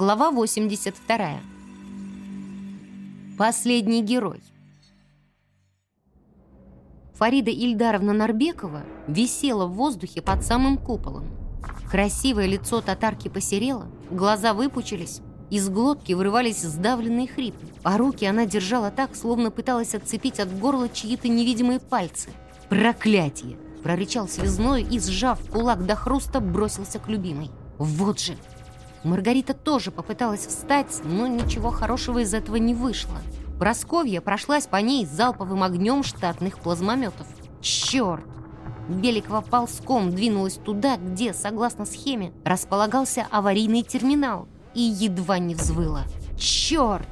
Глава 82. Последний герой. Фарида Ильдаровна Нарбекова висела в воздухе под самым куполом. Красивое лицо татарки посерело, глаза выпучились, из глотки вырывались сдавленные хрипы, а руки она держала так, словно пыталась отцепить от горла чьи-то невидимые пальцы. «Проклятие!» — прорычал связной и, сжав кулак до хруста, бросился к любимой. «Вот же!» Маргарита тоже попыталась встать, но ничего хорошего из этого не вышло. Просковья прошлась по ней залповым огнем штатных плазмометов. «Черт!» Беликова ползком двинулась туда, где, согласно схеме, располагался аварийный терминал, и едва не взвыла. «Черт!»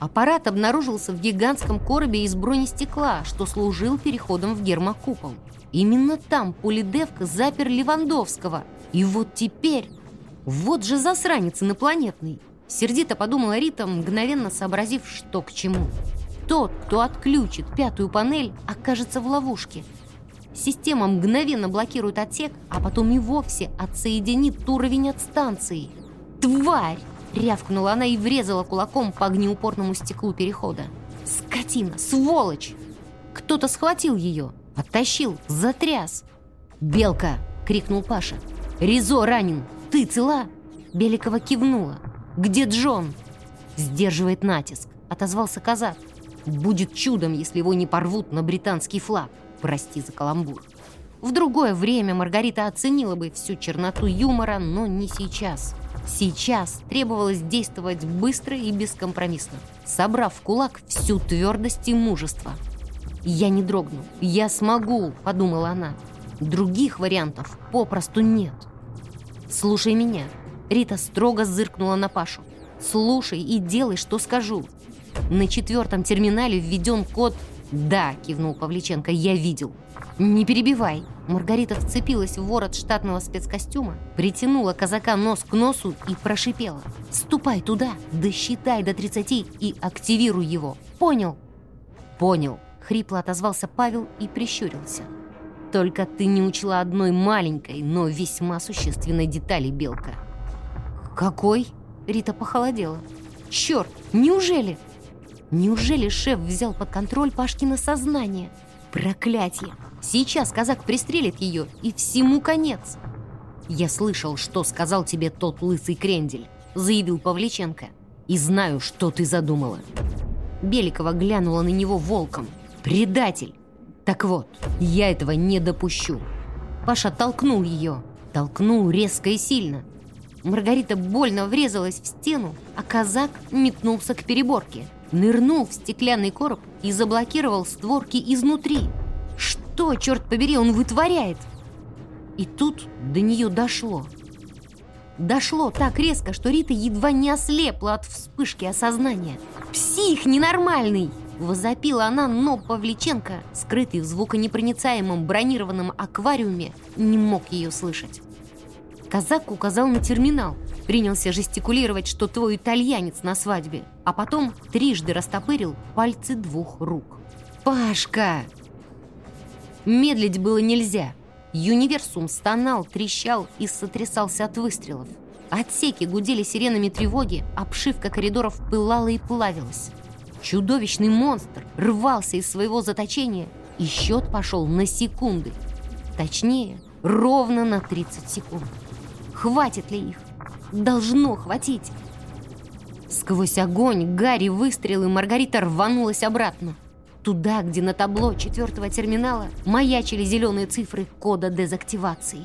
Аппарат обнаружился в гигантском коробе из бронестекла, что служил переходом в гермокупол. Именно там Полидевка запер Левандовского. И вот теперь вот же засранец инопланетный! Сердито подумала Рита, мгновенно сообразив, что к чему. Тот, кто отключит пятую панель, окажется в ловушке. Система мгновенно блокирует отсек, а потом и вовсе отсоединит уровень от станции. «Тварь!» — рявкнула она и врезала кулаком по огнеупорному стеклу перехода. «Скотина! Сволочь!» Кто-то схватил ее, оттащил, затряс. «Белка!» — крикнул Паша. «Ризо ранен! Ты цела?» Беликова кивнула. «Где Джон?» «Сдерживает натиск», — отозвался казак. «Будет чудом, если его не порвут на британский флаг. Прости за каламбур». В другое время Маргарита оценила бы всю черноту юмора, но не сейчас. Сейчас требовалось действовать быстро и бескомпромиссно, собрав в кулак всю твердость и мужество. «Я не дрогну, я смогу», — подумала она. «Других вариантов попросту нет». «Слушай меня». Рита строго зыркнула на Пашу. «Слушай и делай, что скажу. На четвертом терминале введен код «Да», — кивнул Павличенко, — «я видел». «Не перебивай». Маргарита вцепилась в ворот штатного спецкостюма, притянула казака нос к носу и прошипела. «Ступай туда, досчитай до 30 и активируй его. Понял?» «Понял», — хрипло отозвался Павел и прищурился. Только ты не учла одной маленькой, но весьма существенной детали, Белка. Какой? Рита похолодела. Черт, неужели? Неужели шеф взял под контроль Пашкино сознание? Проклятие! Сейчас казак пристрелит ее, и всему конец. «Я слышал, что сказал тебе тот лысый крендель», — заявил Павличенко. «И знаю, что ты задумала». Беликова глянула на него волком. «Предатель! Так вот, я этого не допущу. Паша толкнул ее. Толкнул резко и сильно. Маргарита больно врезалась в стену, а казак метнулся к переборке. Нырнул в стеклянный короб и заблокировал створки изнутри. Что, черт побери, он вытворяет? И тут до нее дошло. Дошло так резко, что Рита едва не ослепла от вспышки осознания. «Псих ненормальный!» Возопила она, но Павличенко, скрытый в звуконепроницаемом бронированном аквариуме, не мог ее слышать. Казак указал на терминал, принялся жестикулировать, что твой итальянец на свадьбе, а потом трижды растопырил пальцы двух рук. «Пашка!» Медлить было нельзя. Юниверсум стонал, трещал и сотрясался от выстрелов. Отсеки гудели сиренами тревоги, обшивка коридоров пылала и плавилась. Чудовищный монстр рвался из своего заточения, и счет пошел на секунды. Точнее, ровно на 30 секунд. Хватит ли их? Должно хватить. Сквозь огонь, Гарри выстрелы, Маргарита рванулась обратно. Туда, где на табло четвертого терминала маячили зеленые цифры кода дезактивации.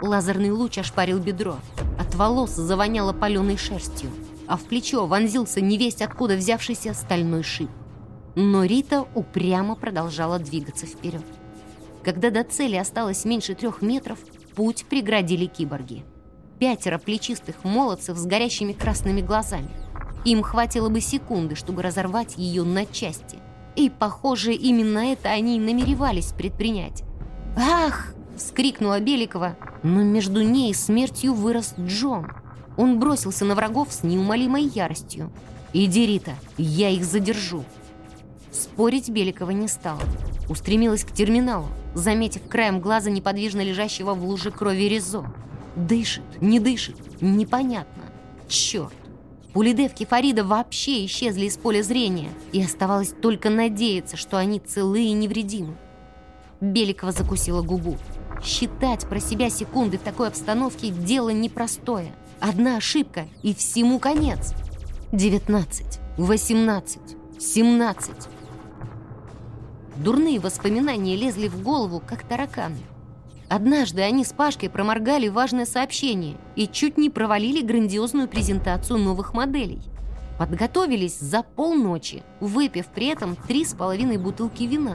Лазерный луч ошпарил бедро. От волос завоняло паленой шерстью а в плечо вонзился невесть откуда взявшийся стальной шип. Но Рита упрямо продолжала двигаться вперед. Когда до цели осталось меньше трех метров, путь преградили киборги. Пятеро плечистых молодцев с горящими красными глазами. Им хватило бы секунды, чтобы разорвать ее на части. И, похоже, именно это они и намеревались предпринять. «Ах!» — вскрикнула Беликова, но между ней и смертью вырос Джон — он бросился на врагов с неумолимой яростью. «Иди, Рита, я их задержу!» Спорить Беликова не стала. Устремилась к терминалу, заметив краем глаза неподвижно лежащего в луже крови Резо. Дышит, не дышит, непонятно. Черт! Пулидевки Фарида вообще исчезли из поля зрения, и оставалось только надеяться, что они целы и невредимы. Беликова закусила губу. Считать про себя секунды в такой обстановке – дело непростое. Одна ошибка, и всему конец. 19, 18, 17. Дурные воспоминания лезли в голову, как тараканы. Однажды они с Пашкой проморгали важное сообщение и чуть не провалили грандиозную презентацию новых моделей. Подготовились за полночи, выпив при этом три с половиной бутылки вина.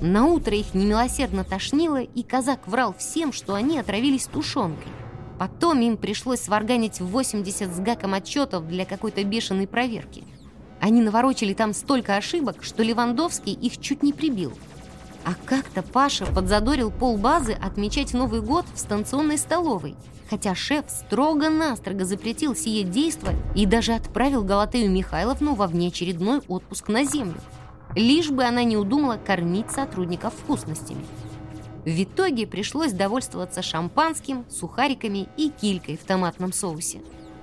На утро их немилосердно тошнило, и казак врал всем, что они отравились тушенкой. Потом им пришлось сварганить 80 с гаком отчетов для какой-то бешеной проверки. Они наворочили там столько ошибок, что Левандовский их чуть не прибил – а как-то Паша подзадорил полбазы отмечать Новый год в станционной столовой, хотя шеф строго-настрого запретил сие действо и даже отправил Галатею Михайловну во внеочередной отпуск на землю, лишь бы она не удумала кормить сотрудников вкусностями. В итоге пришлось довольствоваться шампанским, сухариками и килькой в томатном соусе.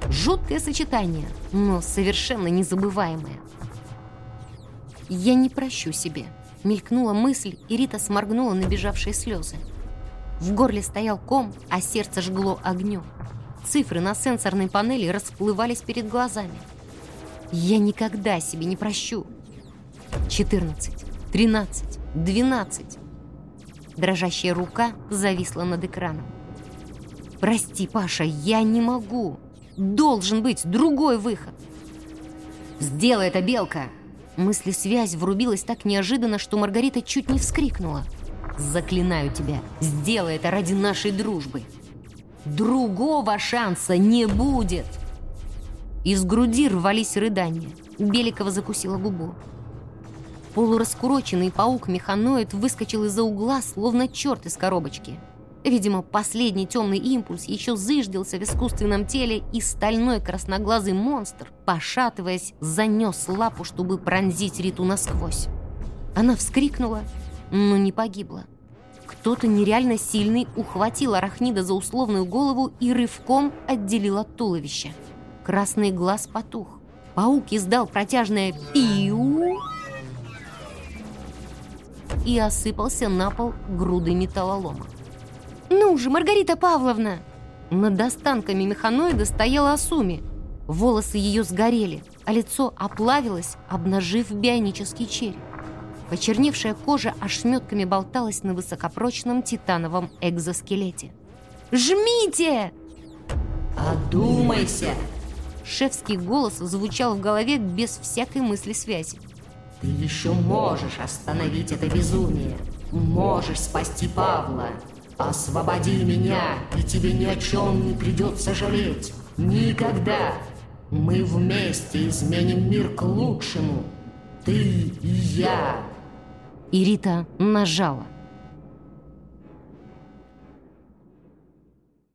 Жуткое сочетание, но совершенно незабываемое. Я не прощу себе Мелькнула мысль, и Рита сморгнула набежавшие слезы. В горле стоял ком, а сердце жгло огнем. Цифры на сенсорной панели расплывались перед глазами. Я никогда себе не прощу. 14, 13, 12. Дрожащая рука зависла над экраном. «Прости, Паша, я не могу. Должен быть другой выход». «Сделай это, Белка!» Мысли-связь врубилась так неожиданно, что Маргарита чуть не вскрикнула. «Заклинаю тебя, сделай это ради нашей дружбы!» «Другого шанса не будет!» Из груди рвались рыдания. Беликова закусила губу. Полураскуроченный паук-механоид выскочил из-за угла, словно черт из коробочки. Видимо, последний темный импульс еще зыждился в искусственном теле, и стальной красноглазый монстр, пошатываясь, занес лапу, чтобы пронзить Риту насквозь. Она вскрикнула, но не погибла. Кто-то нереально сильный ухватил арахнида за условную голову и рывком отделил от туловища. Красный глаз потух. Паук издал протяжное «пиу» и осыпался на пол грудой металлолома. «Ну же, Маргарита Павловна!» Над останками механоида стояла Асуми. Волосы ее сгорели, а лицо оплавилось, обнажив бионический череп. Почерневшая кожа ошметками болталась на высокопрочном титановом экзоскелете. «Жмите!» «Одумайся!» Шефский голос звучал в голове без всякой мысли связи. «Ты еще можешь остановить это безумие! Можешь спасти Павла!» Освободи меня, и тебе ни о чем не придется жалеть. Никогда. Мы вместе изменим мир к лучшему. Ты и я. И Рита нажала.